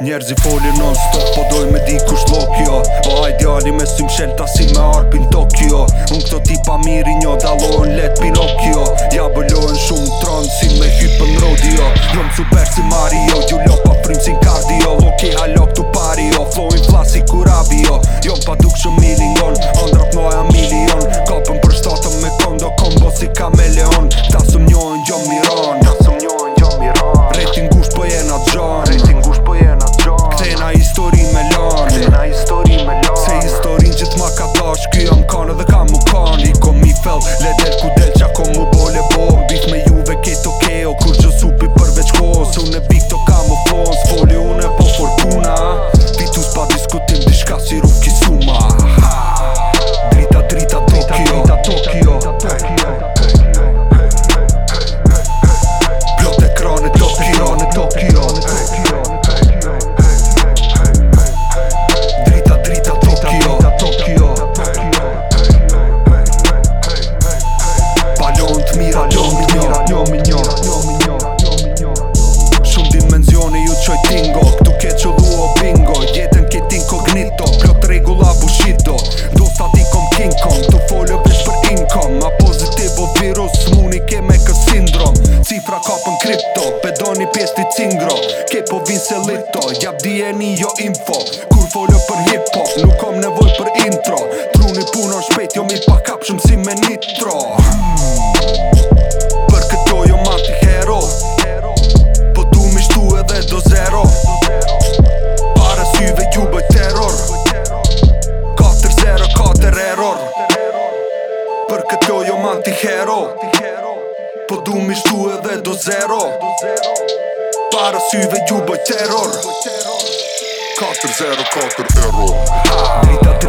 Njerëzi folin non stop po doj me di kush lokjo Po hajdi djali me sy mshel ta si me arpin Tokyo Un këto tipa miri njo dalohen let Pinokyo Ja bëllohen shumë tron si me hypen rodeo më super si Mario Ke po vince lito Jap di e jo info Kur folo për hip hop Nuk kom nevoj për intro Truni një punon shpet Jo mi pa shumë si me nitro hmm. Për këto jom anti hero Po du shtu edhe do zero Parasyve ju bëj terror 4-0, 4 error Për këto jom anti hero Po du mishtu edhe do zero Para syve ju bëj terror 4-0-4-0